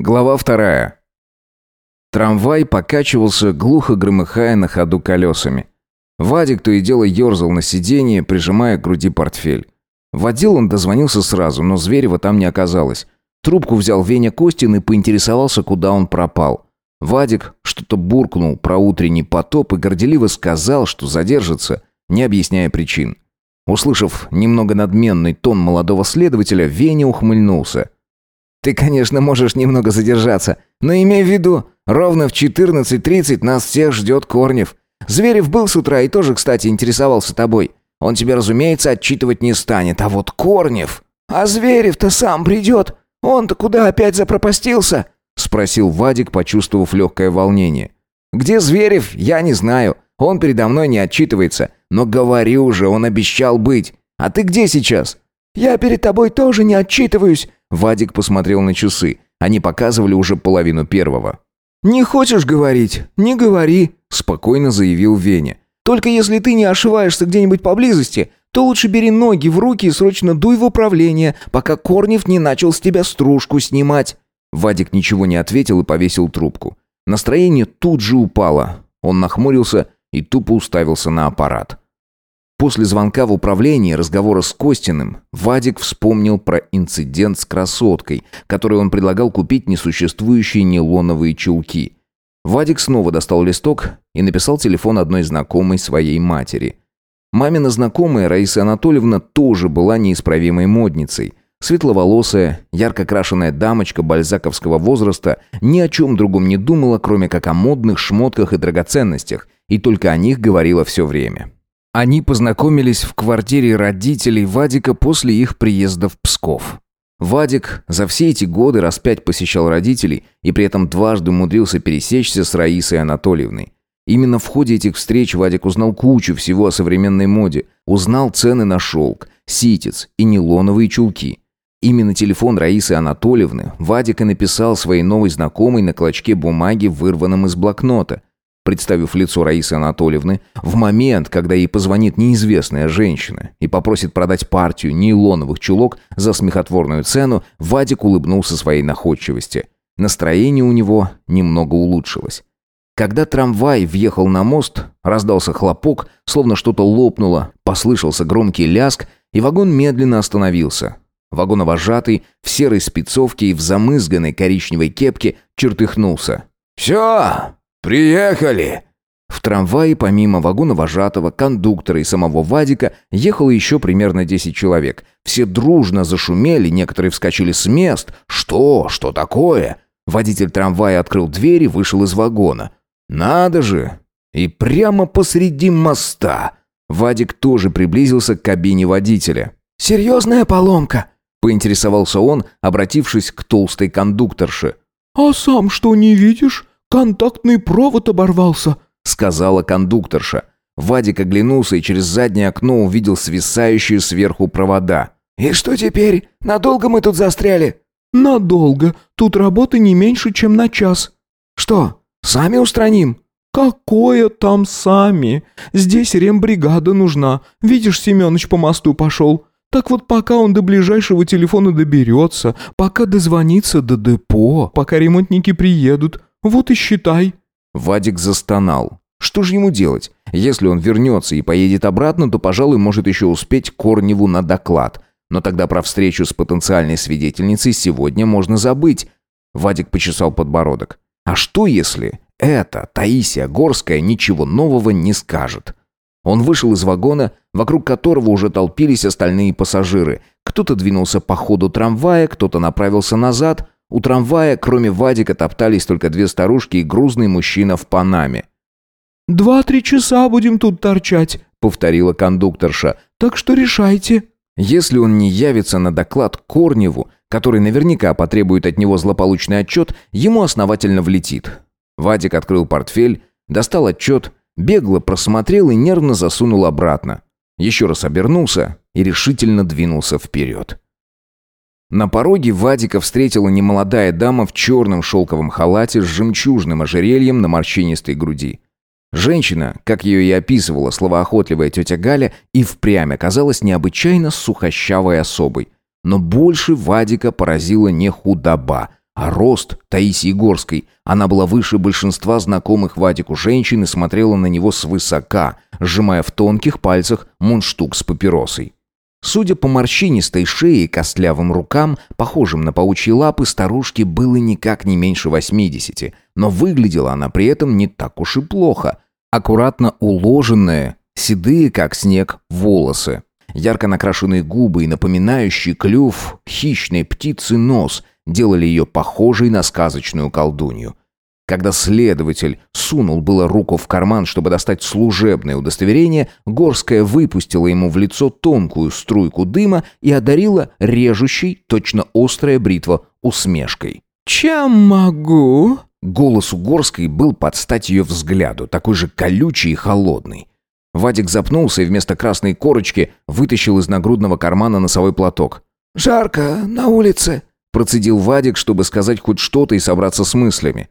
Глава вторая. Трамвай покачивался, глухо громыхая на ходу колесами. Вадик то и дело ерзал на сиденье, прижимая к груди портфель. В отдел он дозвонился сразу, но Зверева там не оказалось. Трубку взял Веня Костин и поинтересовался, куда он пропал. Вадик что-то буркнул про утренний потоп и горделиво сказал, что задержится, не объясняя причин. Услышав немного надменный тон молодого следователя, Веня ухмыльнулся – ты, конечно, можешь немного задержаться, но имей в виду, ровно в 14.30 нас всех ждет Корнев. Зверев был с утра и тоже, кстати, интересовался тобой. Он тебе, разумеется, отчитывать не станет, а вот Корнев... А Зверев-то сам придет. Он-то куда опять запропастился?» Спросил Вадик, почувствовав легкое волнение. «Где Зверев, я не знаю. Он передо мной не отчитывается. Но говорю же, он обещал быть. А ты где сейчас?» «Я перед тобой тоже не отчитываюсь. Вадик посмотрел на часы. Они показывали уже половину первого. «Не хочешь говорить? Не говори», – спокойно заявил Веня. «Только если ты не ошиваешься где-нибудь поблизости, то лучше бери ноги в руки и срочно дуй в управление, пока Корнев не начал с тебя стружку снимать». Вадик ничего не ответил и повесил трубку. Настроение тут же упало. Он нахмурился и тупо уставился на аппарат. После звонка в управление и разговора с Костиным, Вадик вспомнил про инцидент с красоткой, которой он предлагал купить несуществующие нейлоновые чулки. Вадик снова достал листок и написал телефон одной знакомой своей матери. Мамина знакомая Раиса Анатольевна тоже была неисправимой модницей. Светловолосая, ярко крашеная дамочка бальзаковского возраста ни о чем другом не думала, кроме как о модных шмотках и драгоценностях, и только о них говорила все время. Они познакомились в квартире родителей Вадика после их приезда в Псков. Вадик за все эти годы раз пять посещал родителей и при этом дважды умудрился пересечься с Раисой Анатольевной. Именно в ходе этих встреч Вадик узнал кучу всего о современной моде, узнал цены на шелк, ситец и нейлоновые чулки. Именно телефон Раисы Анатольевны Вадик и написал своей новой знакомой на клочке бумаги, вырванном из блокнота представив лицо Раисы Анатольевны, в момент, когда ей позвонит неизвестная женщина и попросит продать партию нейлоновых чулок за смехотворную цену, Вадик улыбнулся своей находчивости. Настроение у него немного улучшилось. Когда трамвай въехал на мост, раздался хлопок, словно что-то лопнуло, послышался громкий ляск, и вагон медленно остановился. Вагоновожатый в серой спецовке и в замызганной коричневой кепке чертыхнулся. «Все, «Приехали!» В трамвае помимо вагона вожатого, кондуктора и самого Вадика ехало еще примерно 10 человек. Все дружно зашумели, некоторые вскочили с мест. «Что? Что такое?» Водитель трамвая открыл дверь и вышел из вагона. «Надо же!» И прямо посреди моста. Вадик тоже приблизился к кабине водителя. «Серьезная поломка?» – поинтересовался он, обратившись к толстой кондукторше. «А сам что, не видишь? «Контактный провод оборвался», — сказала кондукторша. Вадик оглянулся и через заднее окно увидел свисающие сверху провода. «И что теперь? Надолго мы тут застряли?» «Надолго. Тут работы не меньше, чем на час». «Что, сами устраним?» «Какое там сами? Здесь рембригада нужна. Видишь, Семенович по мосту пошел. Так вот, пока он до ближайшего телефона доберется, пока дозвонится до депо, пока ремонтники приедут, вот и считай». Вадик застонал. Что же ему делать? Если он вернется и поедет обратно, то, пожалуй, может еще успеть Корневу на доклад. Но тогда про встречу с потенциальной свидетельницей сегодня можно забыть. Вадик почесал подбородок. А что если эта Таисия Горская ничего нового не скажет? Он вышел из вагона, вокруг которого уже толпились остальные пассажиры. Кто-то двинулся по ходу трамвая, кто-то направился назад. У трамвая, кроме Вадика, топтались только две старушки и грузный мужчина в панаме. «Два-три часа будем тут торчать», — повторила кондукторша. «Так что решайте». Если он не явится на доклад Корневу, который наверняка потребует от него злополучный отчет, ему основательно влетит. Вадик открыл портфель, достал отчет, бегло просмотрел и нервно засунул обратно. Еще раз обернулся и решительно двинулся вперед. На пороге Вадика встретила немолодая дама в черном шелковом халате с жемчужным ожерельем на морщинистой груди. Женщина, как ее и описывала словоохотливая тетя Галя, и впрямь оказалась необычайно сухощавой особой. Но больше Вадика поразила не худоба, а рост Таисии Горской. Она была выше большинства знакомых Вадику женщин и смотрела на него свысока, сжимая в тонких пальцах мундштук с папиросой. Судя по морщинистой шее и костлявым рукам, похожим на паучьи лапы, старушке было никак не меньше восьмидесяти, но выглядела она при этом не так уж и плохо. Аккуратно уложенные, седые, как снег, волосы. Ярко накрашенные губы и напоминающий клюв хищной птицы нос делали ее похожей на сказочную колдунью. Когда следователь сунул было руку в карман, чтобы достать служебное удостоверение, Горская выпустила ему в лицо тонкую струйку дыма и одарила режущей, точно острая бритва, усмешкой. «Чем могу?» Голос у Горской был под стать ее взгляду, такой же колючий и холодный. Вадик запнулся и вместо красной корочки вытащил из нагрудного кармана носовой платок. «Жарко на улице», – процедил Вадик, чтобы сказать хоть что-то и собраться с мыслями.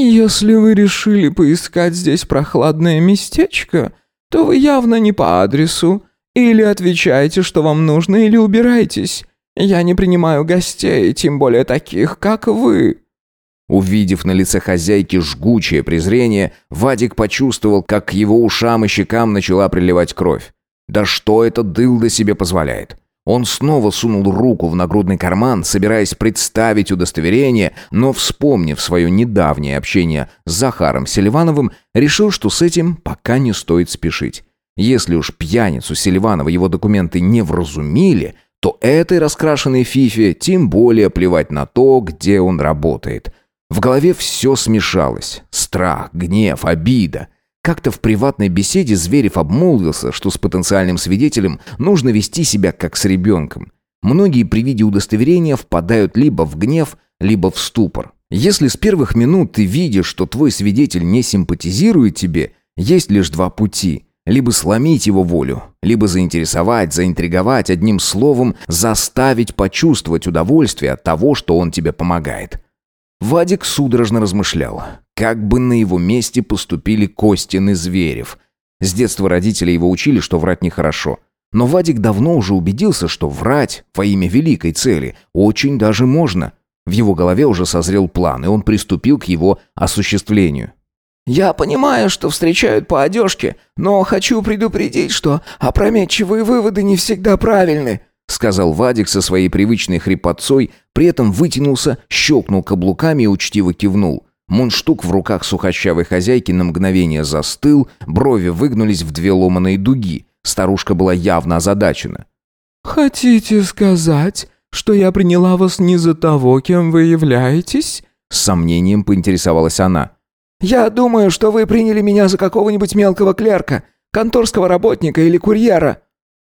«Если вы решили поискать здесь прохладное местечко, то вы явно не по адресу. Или отвечаете, что вам нужно, или убирайтесь. Я не принимаю гостей, тем более таких, как вы». Увидев на лице хозяйки жгучее презрение, Вадик почувствовал, как к его ушам и щекам начала приливать кровь. Да что этот дылда себе позволяет? Он снова сунул руку в нагрудный карман, собираясь представить удостоверение, но, вспомнив свое недавнее общение с Захаром Селивановым, решил, что с этим пока не стоит спешить. Если уж пьяницу Селиванова его документы не вразумили, то этой раскрашенной фифе тем более плевать на то, где он работает. В голове все смешалось. Страх, гнев, обида. Как-то в приватной беседе Зверев обмолвился, что с потенциальным свидетелем нужно вести себя как с ребенком. Многие при виде удостоверения впадают либо в гнев, либо в ступор. Если с первых минут ты видишь, что твой свидетель не симпатизирует тебе, есть лишь два пути. Либо сломить его волю, либо заинтересовать, заинтриговать, одним словом, заставить почувствовать удовольствие от того, что он тебе помогает. Вадик судорожно размышлял, как бы на его месте поступили Костин и Зверев. С детства родители его учили, что врать нехорошо. Но Вадик давно уже убедился, что врать во имя великой цели очень даже можно. В его голове уже созрел план, и он приступил к его осуществлению. «Я понимаю, что встречают по одежке, но хочу предупредить, что опрометчивые выводы не всегда правильны», сказал Вадик со своей привычной хрипотцой, при этом вытянулся, щелкнул каблуками и учтиво кивнул. Мундштук в руках сухощавой хозяйки на мгновение застыл, брови выгнулись в две ломаные дуги. Старушка была явно озадачена. «Хотите сказать, что я приняла вас не за того, кем вы являетесь?» С сомнением поинтересовалась она. «Я думаю, что вы приняли меня за какого-нибудь мелкого клерка, конторского работника или курьера».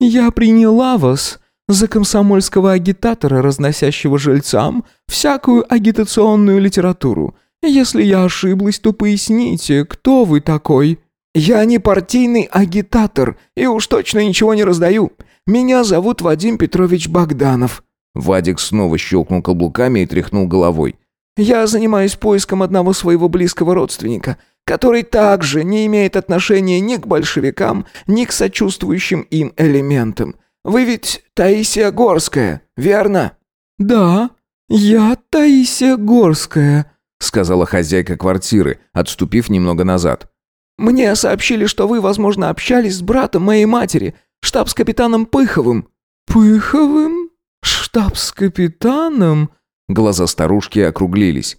«Я приняла вас за комсомольского агитатора, разносящего жильцам всякую агитационную литературу. Если я ошиблась, то поясните, кто вы такой?» «Я не партийный агитатор и уж точно ничего не раздаю. Меня зовут Вадим Петрович Богданов». Вадик снова щелкнул каблуками и тряхнул головой. «Я занимаюсь поиском одного своего близкого родственника, который также не имеет отношения ни к большевикам, ни к сочувствующим им элементам. Вы ведь Таисия Горская, верно?» «Да, я Таисия Горская», — сказала хозяйка квартиры, отступив немного назад. «Мне сообщили, что вы, возможно, общались с братом моей матери, штабс-капитаном Пыховым». «Пыховым? Штабс-капитаном?» Глаза старушки округлились.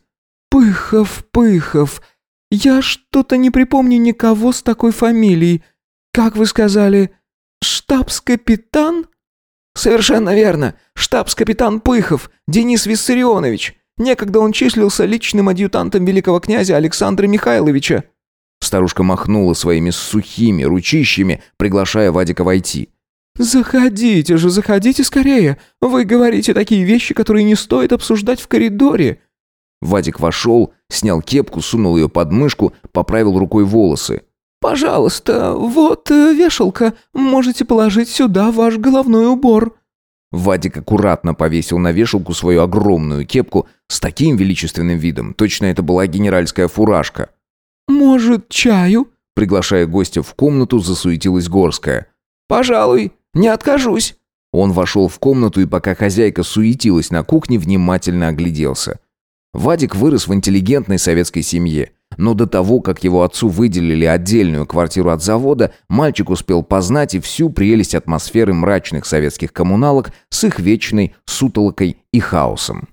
«Пыхов, Пыхов. Я что-то не припомню никого с такой фамилией. Как вы сказали, «Штабс-капитан?» «Совершенно верно. Штабс-капитан Пыхов, Денис Виссарионович. Некогда он числился личным адъютантом великого князя Александра Михайловича». Старушка махнула своими сухими ручищами, приглашая Вадика войти. «Заходите же, заходите скорее. Вы говорите такие вещи, которые не стоит обсуждать в коридоре». Вадик вошел, снял кепку, сунул ее под мышку, поправил рукой волосы. «Пожалуйста, вот э, вешалка. Можете положить сюда ваш головной убор». Вадик аккуратно повесил на вешалку свою огромную кепку с таким величественным видом. Точно это была генеральская фуражка. «Может, чаю?» Приглашая гостя в комнату, засуетилась Горская. «Пожалуй, не откажусь». Он вошел в комнату и пока хозяйка суетилась на кухне, внимательно огляделся. Вадик вырос в интеллигентной советской семье. Но до того, как его отцу выделили отдельную квартиру от завода, мальчик успел познать и всю прелесть атмосферы мрачных советских коммуналок с их вечной сутолокой и хаосом.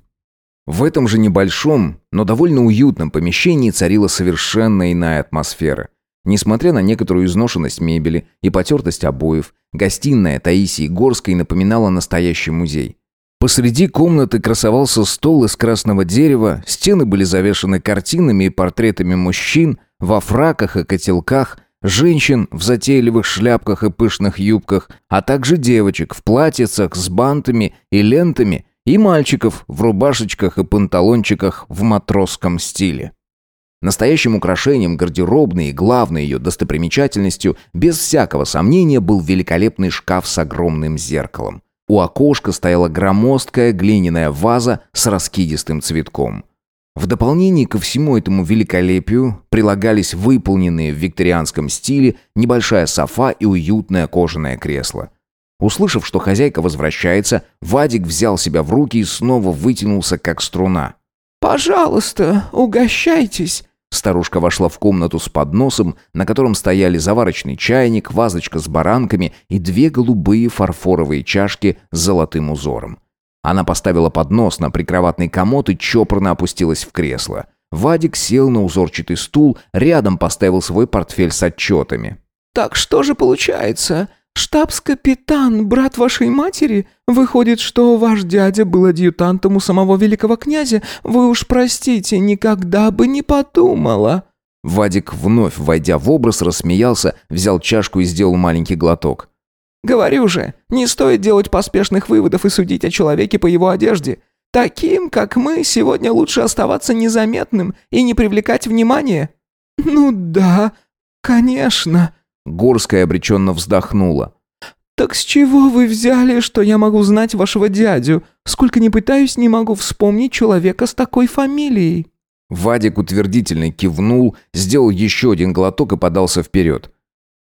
В этом же небольшом, но довольно уютном помещении царила совершенно иная атмосфера. Несмотря на некоторую изношенность мебели и потертость обоев, гостиная Таисии Горской напоминала настоящий музей. Посреди комнаты красовался стол из красного дерева, стены были завешаны картинами и портретами мужчин во фраках и котелках, женщин в затейливых шляпках и пышных юбках, а также девочек в платьицах с бантами и лентами и мальчиков в рубашечках и панталончиках в матросском стиле. Настоящим украшением гардеробной и главной ее достопримечательностью, без всякого сомнения, был великолепный шкаф с огромным зеркалом. У окошка стояла громоздкая глиняная ваза с раскидистым цветком. В дополнение ко всему этому великолепию прилагались выполненные в викторианском стиле небольшая софа и уютное кожаное кресло. Услышав, что хозяйка возвращается, Вадик взял себя в руки и снова вытянулся, как струна. «Пожалуйста, угощайтесь», Старушка вошла в комнату с подносом, на котором стояли заварочный чайник, вазочка с баранками и две голубые фарфоровые чашки с золотым узором. Она поставила поднос на прикроватный комод и чопорно опустилась в кресло. Вадик сел на узорчатый стул, рядом поставил свой портфель с отчетами. «Так что же получается? «Штабс-капитан, брат вашей матери? Выходит, что ваш дядя был адъютантом у самого великого князя? Вы уж простите, никогда бы не подумала!» Вадик, вновь войдя в образ, рассмеялся, взял чашку и сделал маленький глоток. «Говорю же, не стоит делать поспешных выводов и судить о человеке по его одежде. Таким, как мы, сегодня лучше оставаться незаметным и не привлекать внимания». «Ну да, конечно», Горская обреченно вздохнула. «Так с чего вы взяли, что я могу знать вашего дядю? Сколько ни пытаюсь, не могу вспомнить человека с такой фамилией». Вадик утвердительно кивнул, сделал еще один глоток и подался вперед.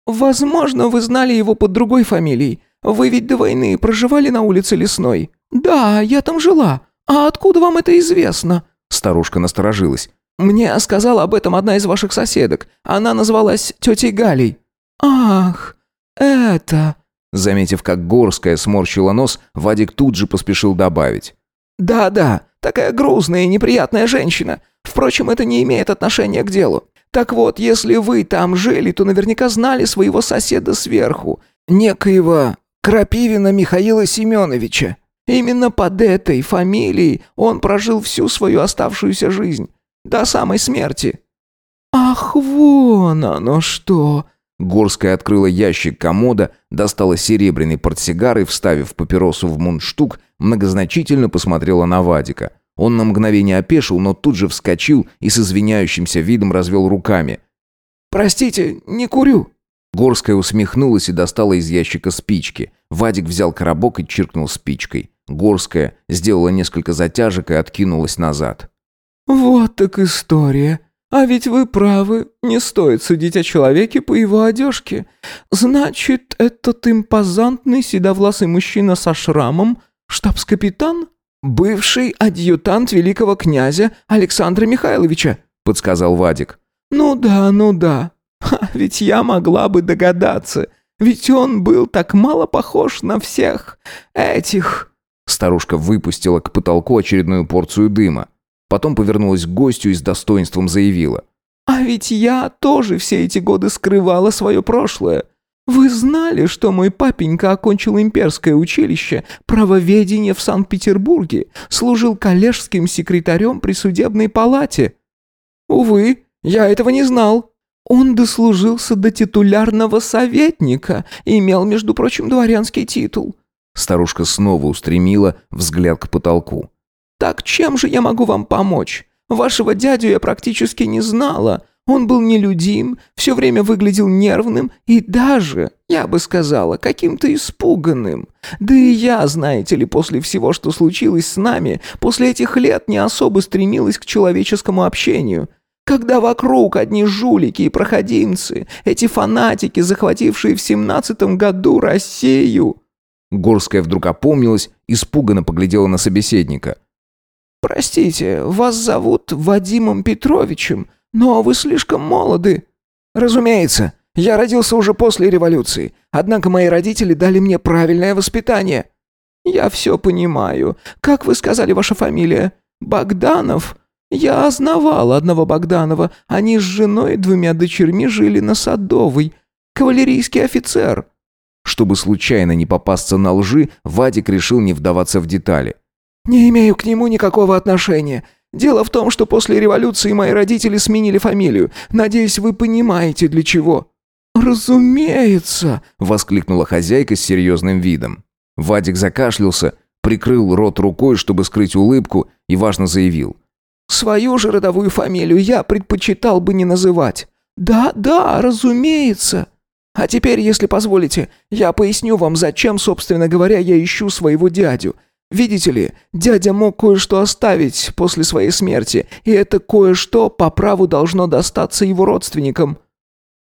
«Возможно, вы знали его под другой фамилией. Вы ведь до войны проживали на улице Лесной?» «Да, я там жила. А откуда вам это известно?» Старушка насторожилась. «Мне сказала об этом одна из ваших соседок. Она называлась тетей Галей». «Ах, это...» Заметив, как Горская сморщила нос, Вадик тут же поспешил добавить. «Да-да, такая грузная и неприятная женщина. Впрочем, это не имеет отношения к делу. Так вот, если вы там жили, то наверняка знали своего соседа сверху, некоего Крапивина Михаила Семеновича. Именно под этой фамилией он прожил всю свою оставшуюся жизнь, до самой смерти». «Ах, вон оно что!» Горская открыла ящик комода, достала серебряный портсигар и, вставив папиросу в мундштук, многозначительно посмотрела на Вадика. Он на мгновение опешил, но тут же вскочил и с извиняющимся видом развел руками. «Простите, не курю». Горская усмехнулась и достала из ящика спички. Вадик взял коробок и чиркнул спичкой. Горская сделала несколько затяжек и откинулась назад. «Вот так история», а ведь вы правы, не стоит судить о человеке по его одежке. Значит, этот импозантный седовласый мужчина со шрамом – штабс-капитан? Бывший адъютант великого князя Александра Михайловича, подсказал Вадик. Ну да, ну да. Ха, ведь я могла бы догадаться. Ведь он был так мало похож на всех этих... Старушка выпустила к потолку очередную порцию дыма. Потом повернулась к гостю и с достоинством заявила. «А ведь я тоже все эти годы скрывала свое прошлое. Вы знали, что мой папенька окончил имперское училище правоведения в Санкт-Петербурге, служил коллежским секретарем при судебной палате? Увы, я этого не знал. Он дослужился до титулярного советника и имел, между прочим, дворянский титул». Старушка снова устремила взгляд к потолку. «Так чем же я могу вам помочь? Вашего дядю я практически не знала. Он был нелюдим, все время выглядел нервным и даже, я бы сказала, каким-то испуганным. Да и я, знаете ли, после всего, что случилось с нами, после этих лет не особо стремилась к человеческому общению». Когда вокруг одни жулики и проходимцы, эти фанатики, захватившие в семнадцатом году Россию...» Горская вдруг опомнилась, испуганно поглядела на собеседника. «Простите, вас зовут Вадимом Петровичем, но вы слишком молоды». «Разумеется, я родился уже после революции, однако мои родители дали мне правильное воспитание». «Я все понимаю. Как вы сказали, ваша фамилия? Богданов?» «Я ознавал одного Богданова. Они с женой и двумя дочерьми жили на Садовой. Кавалерийский офицер». Чтобы случайно не попасться на лжи, Вадик решил не вдаваться в детали. «Не имею к нему никакого отношения. Дело в том, что после революции мои родители сменили фамилию. Надеюсь, вы понимаете, для чего». «Разумеется!» — воскликнула хозяйка с серьезным видом. Вадик закашлялся, прикрыл рот рукой, чтобы скрыть улыбку, и важно заявил. «Свою же родовую фамилию я предпочитал бы не называть». «Да, да, разумеется!» «А теперь, если позволите, я поясню вам, зачем, собственно говоря, я ищу своего дядю. Видите ли, дядя мог кое-что оставить после своей смерти, и это кое-что по праву должно достаться его родственникам».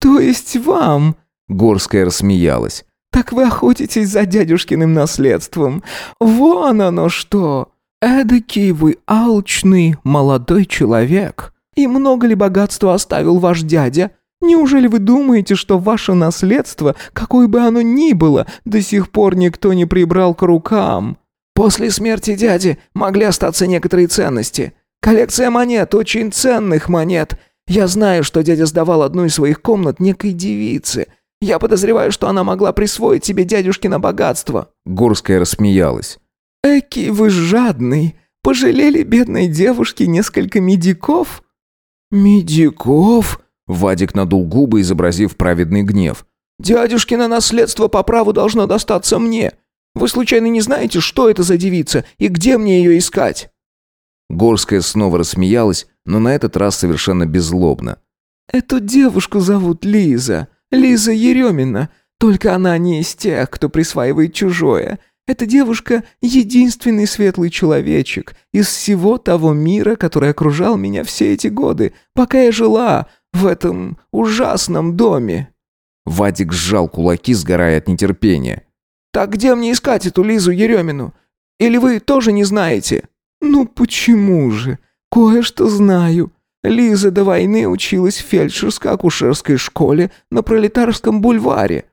«То есть вам?» Горская рассмеялась. «Так вы охотитесь за дядюшкиным наследством. Вон оно что! Эдакий вы алчный молодой человек. И много ли богатства оставил ваш дядя? Неужели вы думаете, что ваше наследство, какое бы оно ни было, до сих пор никто не прибрал к рукам?» «После смерти дяди могли остаться некоторые ценности. Коллекция монет, очень ценных монет. Я знаю, что дядя сдавал одну из своих комнат некой девице. Я подозреваю, что она могла присвоить себе дядюшкино богатство». Горская рассмеялась. «Эки вы жадный! Пожалели бедной девушке несколько медиков?» «Медиков?» Вадик надул губы, изобразив праведный гнев. «Дядюшкино наследство по праву должно достаться мне. Вы случайно не знаете, что это за девица и где мне ее искать?» Горская снова рассмеялась, но на этот раз совершенно беззлобно. «Эту девушку зовут Лиза. Лиза Еремина. Только она не из тех, кто присваивает чужое. Эта девушка — единственный светлый человечек из всего того мира, который окружал меня все эти годы, пока я жила в этом ужасном доме». Вадик сжал кулаки, сгорая от нетерпения. «Так где мне искать эту Лизу Еремину? Или вы тоже не знаете?» «Ну почему же? Кое-что знаю. Лиза до войны училась в фельдшерско-акушерской школе на Пролетарском бульваре».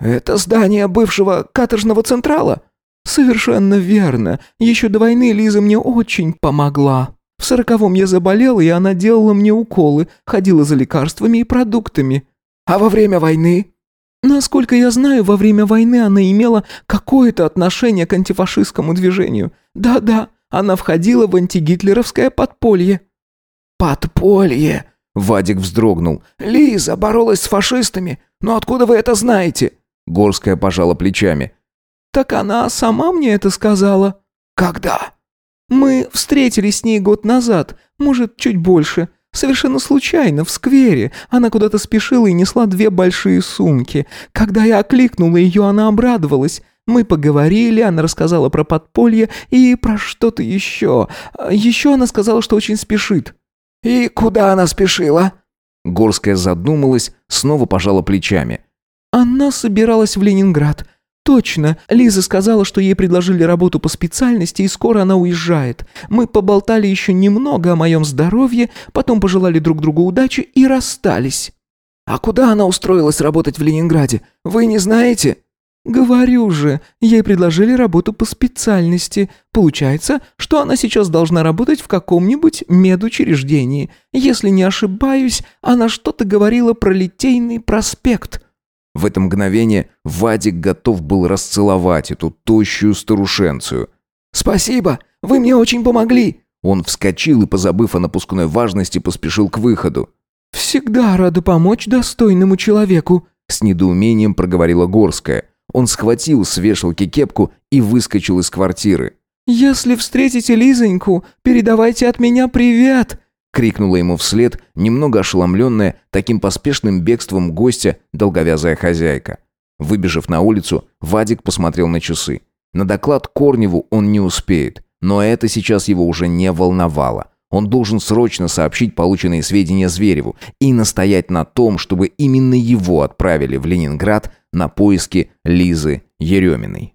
«Это здание бывшего каторжного централа?» «Совершенно верно. Еще до войны Лиза мне очень помогла. В сороковом я заболела, и она делала мне уколы, ходила за лекарствами и продуктами». «А во время войны?» Насколько я знаю, во время войны она имела какое-то отношение к антифашистскому движению. Да-да, она входила в антигитлеровское подполье». «Подполье!» Вадик вздрогнул. «Лиза боролась с фашистами. Но откуда вы это знаете?» Горская пожала плечами. «Так она сама мне это сказала». «Когда?» «Мы встретились с ней год назад, может, чуть больше. Совершенно случайно, в сквере. Она куда-то спешила и несла две большие сумки. Когда я окликнула ее, она обрадовалась. Мы поговорили, она рассказала про подполье и про что-то еще. Еще она сказала, что очень спешит». «И куда она спешила?» Горская задумалась, снова пожала плечами. «Она собиралась в Ленинград. «Точно. Лиза сказала, что ей предложили работу по специальности, и скоро она уезжает. Мы поболтали еще немного о моем здоровье, потом пожелали друг другу удачи и расстались». «А куда она устроилась работать в Ленинграде? Вы не знаете?» «Говорю же, ей предложили работу по специальности. Получается, что она сейчас должна работать в каком-нибудь медучреждении. Если не ошибаюсь, она что-то говорила про Литейный проспект». В это мгновение Вадик готов был расцеловать эту тощую старушенцию. «Спасибо! Вы мне очень помогли!» Он вскочил и, позабыв о напускной важности, поспешил к выходу. «Всегда рада помочь достойному человеку», — с недоумением проговорила Горская. Он схватил с вешалки кепку и выскочил из квартиры. «Если встретите Лизоньку, передавайте от меня привет!» Крикнула ему вслед, немного ошеломленная таким поспешным бегством гостя долговязая хозяйка. Выбежав на улицу, Вадик посмотрел на часы. На доклад Корневу он не успеет, но это сейчас его уже не волновало. Он должен срочно сообщить полученные сведения Звереву и настоять на том, чтобы именно его отправили в Ленинград на поиски Лизы Ереминой.